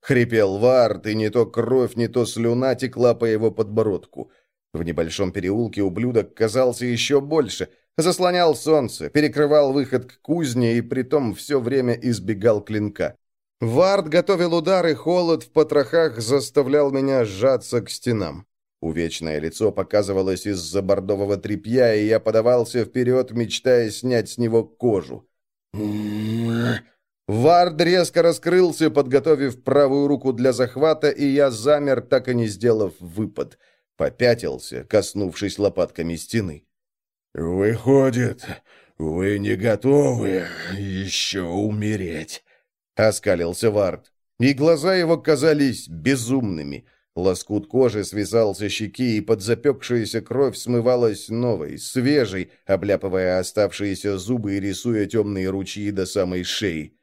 Хрипел Вард, и не то кровь, не то слюна текла по его подбородку. В небольшом переулке ублюдок казался еще больше, заслонял солнце, перекрывал выход к кузне и притом все время избегал клинка. Вард готовил удары, холод в потрохах заставлял меня сжаться к стенам. Увечное лицо показывалось из-за бордового тряпья, и я подавался вперед, мечтая снять с него кожу. Вард резко раскрылся, подготовив правую руку для захвата, и я замер, так и не сделав выпад. Попятился, коснувшись лопатками стены. «Выходит, вы не готовы еще умереть?» — оскалился Вард. И глаза его казались безумными — Лоскут кожи свисал со щеки, и подзапекшаяся кровь смывалась новой, свежей, обляпывая оставшиеся зубы и рисуя темные ручьи до самой шеи.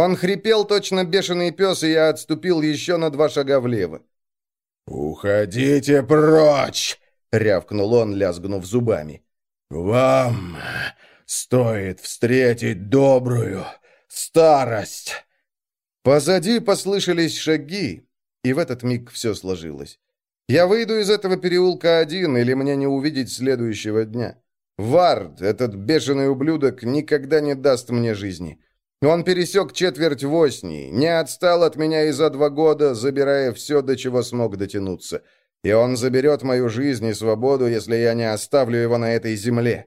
Он хрипел точно бешеный пес, и я отступил еще на два шага влево. «Уходите прочь!» — рявкнул он, лязгнув зубами. «Вам стоит встретить добрую старость!» Позади послышались шаги, и в этот миг все сложилось. Я выйду из этого переулка один, или мне не увидеть следующего дня. Вард, этот бешеный ублюдок, никогда не даст мне жизни. Он пересек четверть восьми, не отстал от меня и за два года, забирая все, до чего смог дотянуться. И он заберет мою жизнь и свободу, если я не оставлю его на этой земле.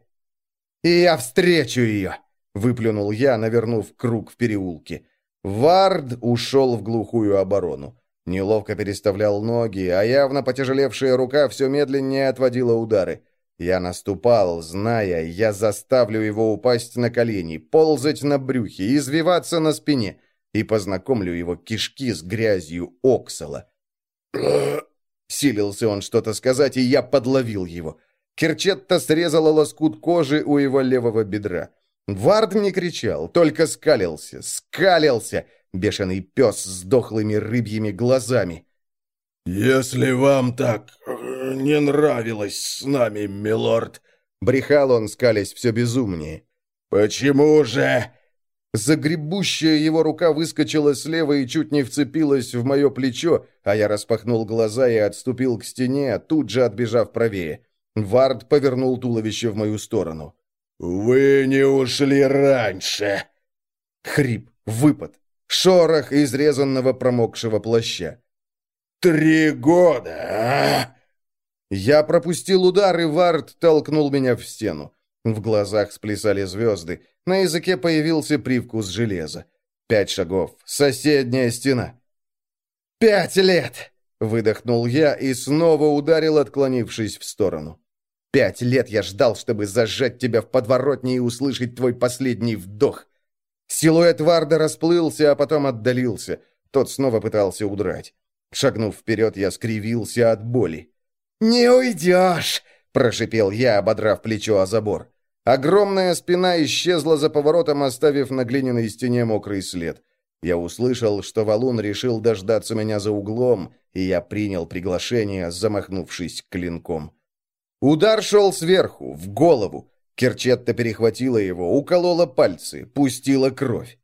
«И я встречу ее!» — выплюнул я, навернув круг в переулке. Вард ушел в глухую оборону. Неловко переставлял ноги, а явно потяжелевшая рука все медленнее отводила удары. Я наступал, зная, я заставлю его упасть на колени, ползать на брюхе, извиваться на спине, и познакомлю его кишки с грязью оксала. (clears throat) Силился он что-то сказать, и я подловил его. Керчетта срезала лоскут кожи у его левого бедра. Вард не кричал, только скалился, скалился — бешеный пес с дохлыми рыбьими глазами. «Если вам так не нравилось с нами, милорд...» Брехал он, скалясь все безумнее. «Почему же Загребущая его рука выскочила слева и чуть не вцепилась в мое плечо, а я распахнул глаза и отступил к стене, тут же отбежав правее. Вард повернул туловище в мою сторону. «Вы не ушли раньше!» Хрип, выпад, шорох изрезанного промокшего плаща. «Три года, а?» Я пропустил удар, и Вард толкнул меня в стену. В глазах сплясали звезды. На языке появился привкус железа. Пять шагов. Соседняя стена. «Пять лет!» — выдохнул я и снова ударил, отклонившись в сторону. «Пять лет я ждал, чтобы зажать тебя в подворотне и услышать твой последний вдох». Силуэт Варда расплылся, а потом отдалился. Тот снова пытался удрать. Шагнув вперед, я скривился от боли. «Не уйдешь!» — прошипел я, ободрав плечо о забор. Огромная спина исчезла за поворотом, оставив на глиняной стене мокрый след. Я услышал, что валун решил дождаться меня за углом, и я принял приглашение, замахнувшись клинком. Удар шел сверху, в голову. Керчетта перехватила его, уколола пальцы, пустила кровь.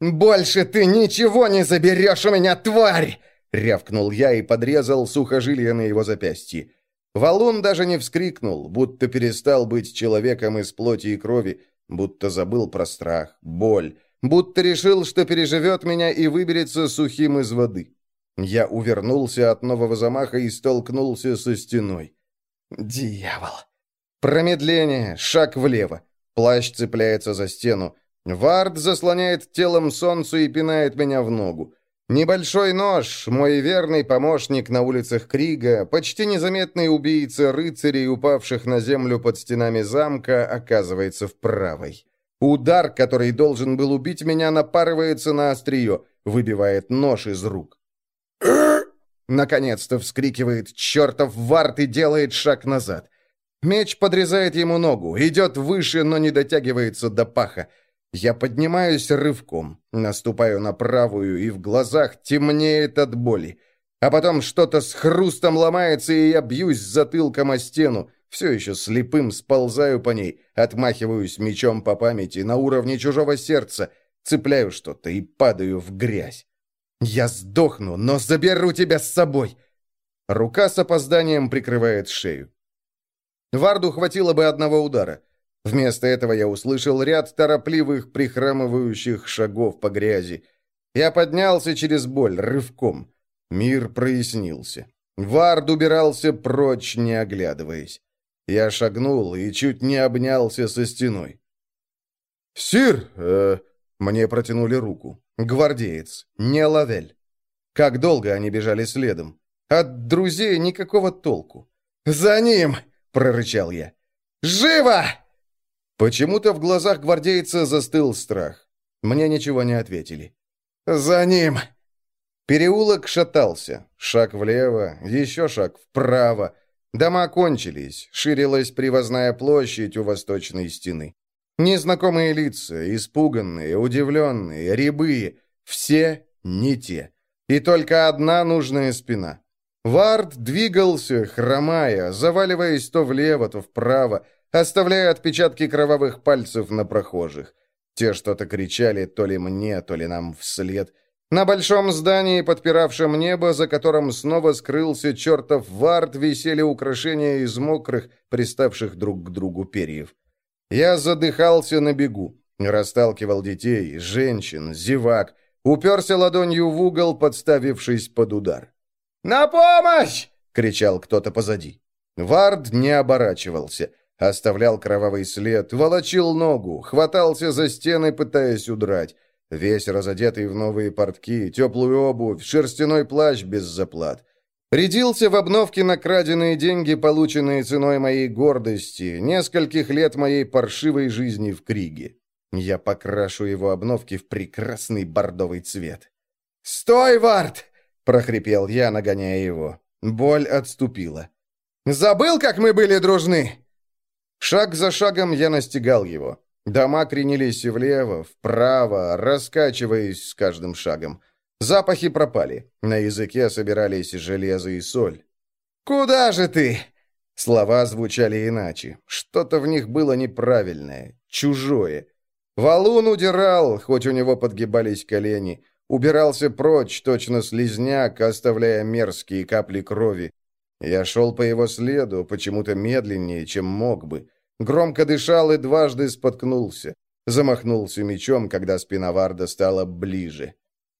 «Больше ты ничего не заберешь у меня, тварь!» — рявкнул я и подрезал сухожилие на его запястье. Валун даже не вскрикнул, будто перестал быть человеком из плоти и крови, будто забыл про страх, боль, будто решил, что переживет меня и выберется сухим из воды. Я увернулся от нового замаха и столкнулся со стеной. Дьявол! Промедление, шаг влево. Плащ цепляется за стену. Вард заслоняет телом солнцу и пинает меня в ногу. Небольшой нож, мой верный помощник на улицах Крига, почти незаметный убийца рыцарей, упавших на землю под стенами замка, оказывается в правой. Удар, который должен был убить меня, напарывается на острие, выбивает нож из рук. (clears throat) Наконец-то вскрикивает чертов варт и делает шаг назад. Меч подрезает ему ногу, идет выше, но не дотягивается до паха. Я поднимаюсь рывком, наступаю на правую, и в глазах темнеет от боли. А потом что-то с хрустом ломается, и я бьюсь затылком о стену, все еще слепым сползаю по ней, отмахиваюсь мечом по памяти на уровне чужого сердца, цепляю что-то и падаю в грязь. Я сдохну, но заберу тебя с собой. Рука с опозданием прикрывает шею. Варду хватило бы одного удара. Вместо этого я услышал ряд торопливых, прихрамывающих шагов по грязи. Я поднялся через боль, рывком. Мир прояснился. Вард убирался прочь, не оглядываясь. Я шагнул и чуть не обнялся со стеной. «Сир!» э, Мне протянули руку. Гвардеец, не Лавель. Как долго они бежали следом? От друзей никакого толку. «За ним!» — прорычал я. «Живо!» Почему-то в глазах гвардейца застыл страх. Мне ничего не ответили. «За ним!» Переулок шатался. Шаг влево, еще шаг вправо. Дома кончились, ширилась привозная площадь у восточной стены. Незнакомые лица, испуганные, удивленные, рябые, все не те. И только одна нужная спина. Вард двигался, хромая, заваливаясь то влево, то вправо, оставляя отпечатки кровавых пальцев на прохожих. Те что-то кричали то ли мне, то ли нам вслед. На большом здании, подпиравшем небо, за которым снова скрылся чертов вард, висели украшения из мокрых, приставших друг к другу перьев. Я задыхался на бегу, расталкивал детей, женщин, зевак, уперся ладонью в угол, подставившись под удар. «На помощь!» — кричал кто-то позади. Вард не оборачивался — Оставлял кровавый след, волочил ногу, хватался за стены, пытаясь удрать. Весь разодетый в новые портки, теплую обувь, шерстяной плащ без заплат. Рядился в обновке на краденные деньги, полученные ценой моей гордости, нескольких лет моей паршивой жизни в Криге. Я покрашу его обновки в прекрасный бордовый цвет. «Стой, Вард!» — прохрипел я, нагоняя его. Боль отступила. «Забыл, как мы были дружны?» Шаг за шагом я настигал его. Дома кренились влево, вправо, раскачиваясь с каждым шагом. Запахи пропали. На языке собирались железо и соль. «Куда же ты?» Слова звучали иначе. Что-то в них было неправильное, чужое. Валун удирал, хоть у него подгибались колени. Убирался прочь, точно слизняк, оставляя мерзкие капли крови. Я шел по его следу, почему-то медленнее, чем мог бы. Громко дышал и дважды споткнулся. Замахнулся мечом, когда спина Варда стала ближе.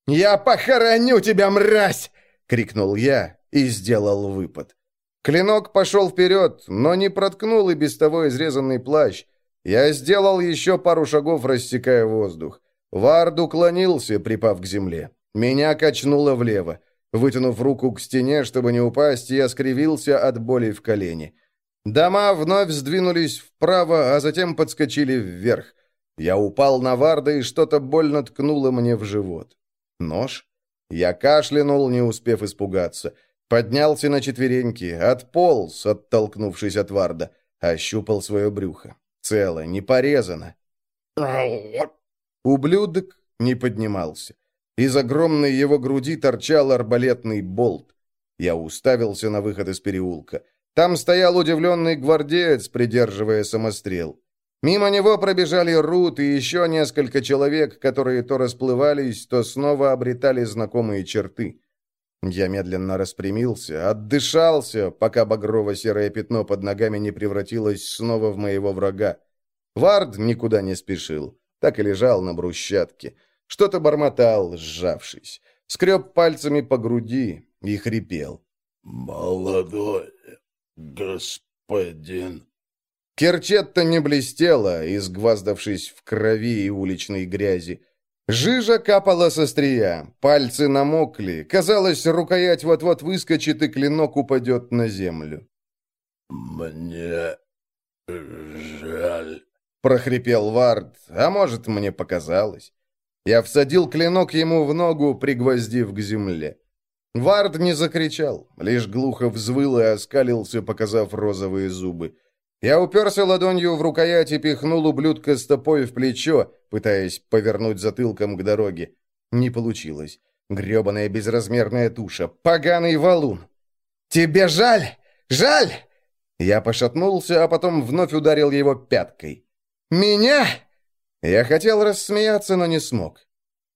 «Я похороню тебя, мразь!» — крикнул я и сделал выпад. Клинок пошел вперед, но не проткнул и без того изрезанный плащ. Я сделал еще пару шагов, рассекая воздух. Вард уклонился, припав к земле. Меня качнуло влево. Вытянув руку к стене, чтобы не упасть, я скривился от боли в колене. Дома вновь сдвинулись вправо, а затем подскочили вверх. Я упал на Варда, и что-то больно ткнуло мне в живот. Нож? Я кашлянул, не успев испугаться. Поднялся на четвереньки, отполз, оттолкнувшись от Варда, ощупал свое брюхо. Цело, не порезано. Ублюдок не поднимался. Из огромной его груди торчал арбалетный болт. Я уставился на выход из переулка. Там стоял удивленный гвардеец, придерживая самострел. Мимо него пробежали Рут и еще несколько человек, которые то расплывались, то снова обретали знакомые черты. Я медленно распрямился, отдышался, пока багрово-серое пятно под ногами не превратилось снова в моего врага. Вард никуда не спешил так и лежал на брусчатке. Что-то бормотал, сжавшись. Скреб пальцами по груди и хрипел. «Молодой господин...» Керчетта не блестела, изгваздавшись в крови и уличной грязи. Жижа капала со стрия, пальцы намокли. Казалось, рукоять вот-вот выскочит, и клинок упадет на землю. «Мне жаль...» прохрипел Вард, а может, мне показалось. Я всадил клинок ему в ногу, пригвоздив к земле. Вард не закричал, лишь глухо взвыл и оскалился, показав розовые зубы. Я уперся ладонью в рукоять и пихнул ублюдка стопой в плечо, пытаясь повернуть затылком к дороге. Не получилось. Гребаная безразмерная туша. Поганый валун. «Тебе жаль? Жаль!» Я пошатнулся, а потом вновь ударил его пяткой. «Меня?» Я хотел рассмеяться, но не смог.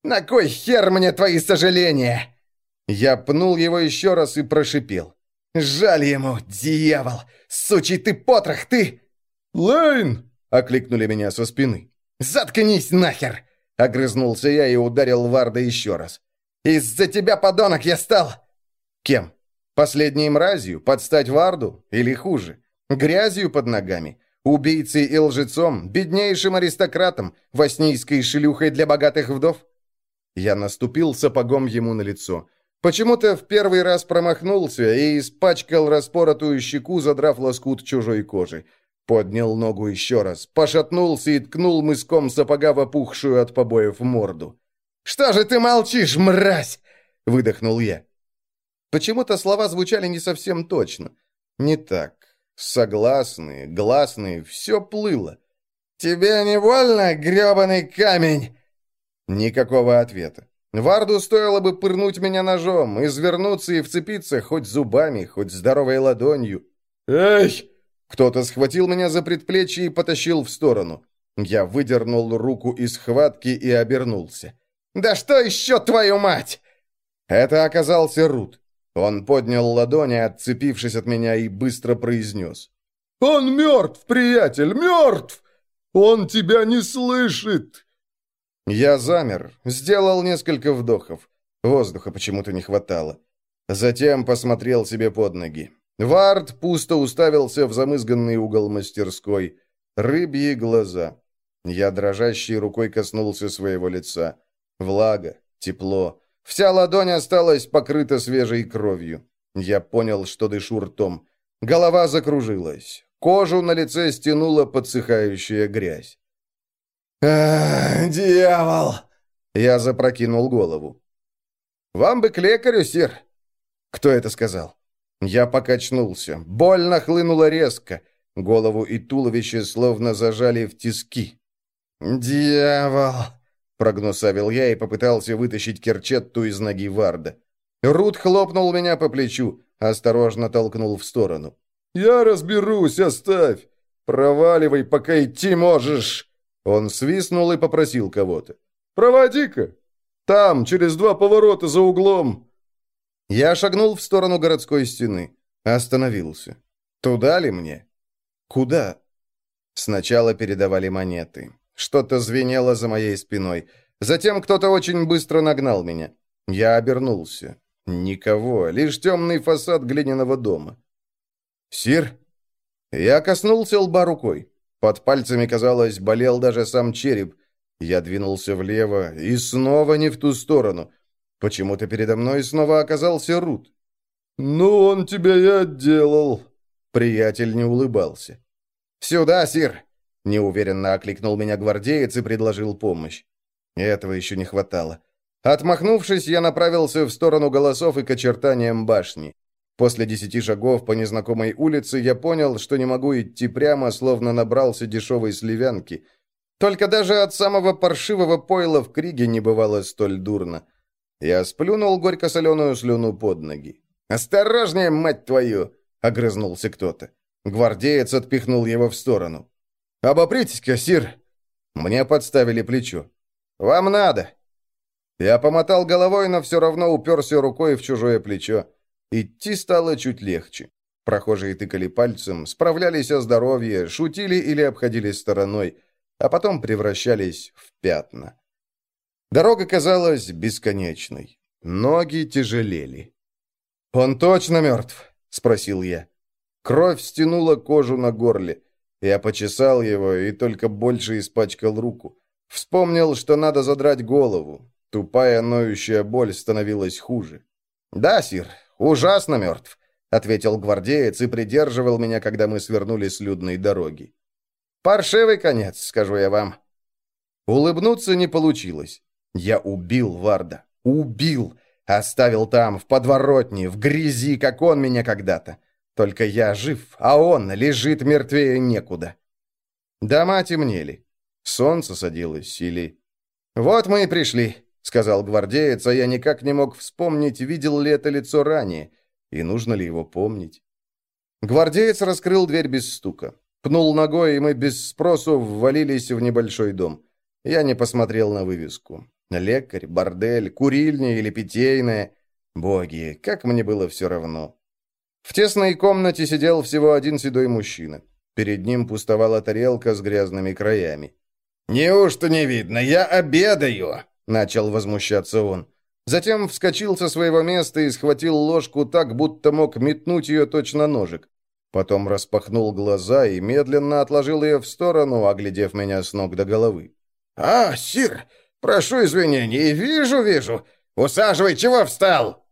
«На кой хер мне твои сожаления?» Я пнул его еще раз и прошипел. «Жаль ему, дьявол! Сучий ты потрох, ты!» «Лейн!» — окликнули меня со спины. «Заткнись нахер!» — огрызнулся я и ударил Варда еще раз. «Из-за тебя, подонок, я стал...» «Кем? Последней мразью? Подстать Варду? Или хуже? Грязью под ногами? Убийцей и лжецом, беднейшим аристократом, воснийской шлюхой для богатых вдов? Я наступил сапогом ему на лицо. Почему-то в первый раз промахнулся и испачкал распоротую щеку, задрав лоскут чужой кожи. Поднял ногу еще раз, пошатнулся и ткнул мыском сапога в опухшую от побоев морду. «Что же ты молчишь, мразь?» — выдохнул я. Почему-то слова звучали не совсем точно. Не так. Согласные, гласные, все плыло. «Тебе не больно, гребаный камень?» Никакого ответа. Варду стоило бы пырнуть меня ножом, извернуться и вцепиться хоть зубами, хоть здоровой ладонью. «Эй!» Кто-то схватил меня за предплечье и потащил в сторону. Я выдернул руку из схватки и обернулся. «Да что еще, твою мать?» Это оказался Рут. Он поднял ладони, отцепившись от меня, и быстро произнес. «Он мертв, приятель, мертв! Он тебя не слышит!» Я замер, сделал несколько вдохов. Воздуха почему-то не хватало. Затем посмотрел себе под ноги. Вард пусто уставился в замызганный угол мастерской. Рыбьи глаза. Я дрожащей рукой коснулся своего лица. Влага, тепло. Вся ладонь осталась покрыта свежей кровью. Я понял, что дышу ртом. Голова закружилась. Кожу на лице стянула подсыхающая грязь. «Ах, дьявол!» Я запрокинул голову. «Вам бы к лекарю, сир!» «Кто это сказал?» Я покачнулся. Боль нахлынула резко. Голову и туловище словно зажали в тиски. «Дьявол!» Прогнусавил я и попытался вытащить керчетту из ноги Варда. Рут хлопнул меня по плечу, осторожно толкнул в сторону. «Я разберусь, оставь! Проваливай, пока идти можешь!» Он свистнул и попросил кого-то. «Проводи-ка! Там, через два поворота за углом!» Я шагнул в сторону городской стены. Остановился. Туда ли мне? Куда? Сначала передавали монеты. Что-то звенело за моей спиной. Затем кто-то очень быстро нагнал меня. Я обернулся. Никого, лишь темный фасад глиняного дома. «Сир?» Я коснулся лба рукой. Под пальцами, казалось, болел даже сам череп. Я двинулся влево и снова не в ту сторону. Почему-то передо мной снова оказался Рут. «Ну, он тебя и отделал!» Приятель не улыбался. «Сюда, сир!» Неуверенно окликнул меня гвардеец и предложил помощь. Этого еще не хватало. Отмахнувшись, я направился в сторону голосов и к очертаниям башни. После десяти шагов по незнакомой улице я понял, что не могу идти прямо, словно набрался дешевой сливянки. Только даже от самого паршивого пойла в Криге не бывало столь дурно. Я сплюнул горько-соленую слюну под ноги. «Осторожнее, мать твою!» — огрызнулся кто-то. Гвардеец отпихнул его в сторону. «Обопритесь-ка, сир!» Мне подставили плечо. «Вам надо!» Я помотал головой, но все равно уперся рукой в чужое плечо. Идти стало чуть легче. Прохожие тыкали пальцем, справлялись о здоровье, шутили или обходили стороной, а потом превращались в пятна. Дорога казалась бесконечной. Ноги тяжелели. «Он точно мертв?» — спросил я. Кровь стянула кожу на горле. Я почесал его и только больше испачкал руку. Вспомнил, что надо задрать голову. Тупая ноющая боль становилась хуже. «Да, сир, ужасно мертв», — ответил гвардеец и придерживал меня, когда мы свернули с людной дороги. «Паршивый конец, скажу я вам». Улыбнуться не получилось. Я убил Варда. Убил. Оставил там, в подворотне, в грязи, как он меня когда-то. Только я жив, а он лежит мертвее некуда. Дома темнели. Солнце садилось или... «Вот мы и пришли», — сказал гвардеец, а я никак не мог вспомнить, видел ли это лицо ранее, и нужно ли его помнить. Гвардеец раскрыл дверь без стука. Пнул ногой, и мы без спросу ввалились в небольшой дом. Я не посмотрел на вывеску. Лекарь, бордель, курильня или питейная. Боги, как мне было все равно. В тесной комнате сидел всего один седой мужчина. Перед ним пустовала тарелка с грязными краями. «Неужто не видно? Я обедаю!» — начал возмущаться он. Затем вскочил со своего места и схватил ложку так, будто мог метнуть ее точно ножик. Потом распахнул глаза и медленно отложил ее в сторону, оглядев меня с ног до головы. «А, сир, прошу извинений, вижу, вижу. Усаживай, чего встал?»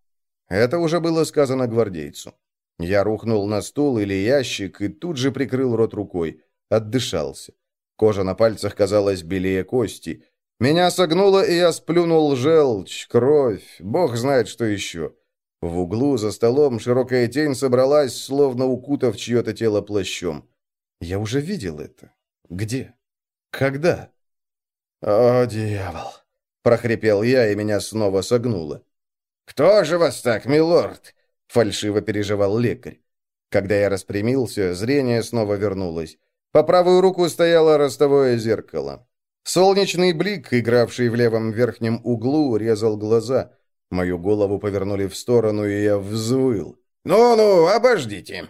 Это уже было сказано гвардейцу. Я рухнул на стул или ящик и тут же прикрыл рот рукой. Отдышался. Кожа на пальцах казалась белее кости. Меня согнуло, и я сплюнул желчь, кровь, бог знает что еще. В углу за столом широкая тень собралась, словно укутав чье-то тело плащом. Я уже видел это. Где? Когда? «О, дьявол!» — прохрипел я, и меня снова согнуло. «Кто же вас так, милорд?» — фальшиво переживал лекарь. Когда я распрямился, зрение снова вернулось. По правую руку стояло ростовое зеркало. Солнечный блик, игравший в левом верхнем углу, резал глаза. Мою голову повернули в сторону, и я взвыл. «Ну-ну, обождите!»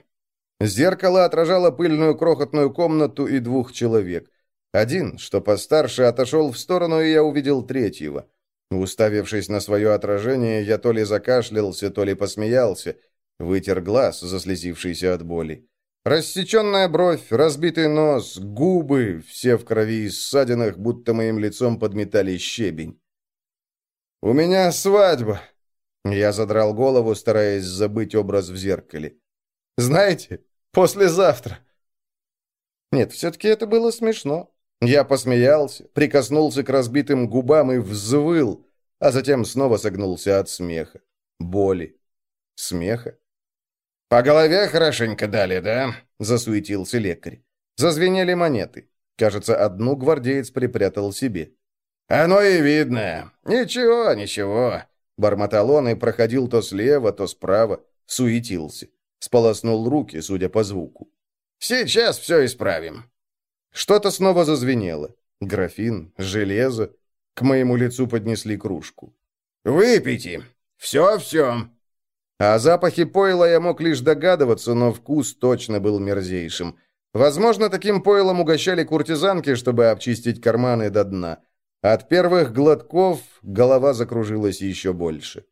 Зеркало отражало пыльную крохотную комнату и двух человек. Один, что постарше, отошел в сторону, и я увидел третьего. Уставившись на свое отражение, я то ли закашлялся, то ли посмеялся. Вытер глаз, заслезившийся от боли. Рассеченная бровь, разбитый нос, губы, все в крови и ссадинах, будто моим лицом подметали щебень. «У меня свадьба!» Я задрал голову, стараясь забыть образ в зеркале. «Знаете, послезавтра!» Нет, все-таки это было смешно. Я посмеялся, прикоснулся к разбитым губам и взвыл, а затем снова согнулся от смеха, боли, смеха. «По голове хорошенько дали, да?» — засуетился лекарь. Зазвенели монеты. Кажется, одну гвардеец припрятал себе. «Оно и видно. Ничего, ничего». Бормотал он и проходил то слева, то справа. Суетился. Сполоснул руки, судя по звуку. «Сейчас все исправим». Что-то снова зазвенело. графин, железо. К моему лицу поднесли кружку. «Выпейте! Все-все!» О запахе пойла я мог лишь догадываться, но вкус точно был мерзейшим. Возможно, таким пойлом угощали куртизанки, чтобы обчистить карманы до дна. От первых глотков голова закружилась еще больше.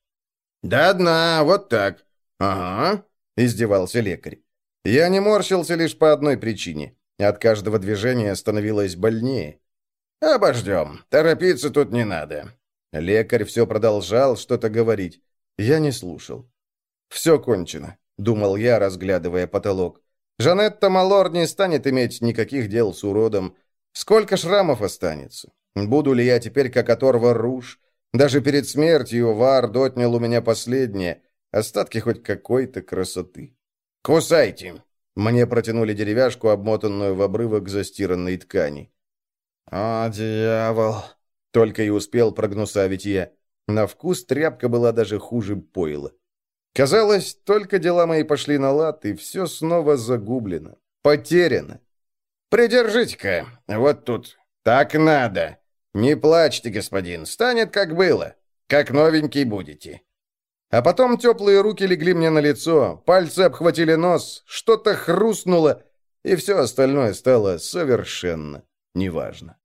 «До дна, вот так. Ага», — издевался лекарь. Я не морщился лишь по одной причине. От каждого движения становилось больнее. «Обождем. Торопиться тут не надо». Лекарь все продолжал что-то говорить. Я не слушал. «Все кончено», — думал я, разглядывая потолок. «Жанетта Малор не станет иметь никаких дел с уродом. Сколько шрамов останется? Буду ли я теперь как оторва руж? Даже перед смертью Вард отнял у меня последнее, остатки хоть какой-то красоты». «Кусайте!» Мне протянули деревяшку, обмотанную в обрывок застиранной ткани. «О, дьявол!» Только и успел прогнусавить я. На вкус тряпка была даже хуже пойла. Казалось, только дела мои пошли на лад, и все снова загублено. Потеряно. «Придержите-ка, вот тут. Так надо. Не плачьте, господин, станет как было. Как новенький будете». А потом теплые руки легли мне на лицо, пальцы обхватили нос, что-то хрустнуло, и все остальное стало совершенно неважно.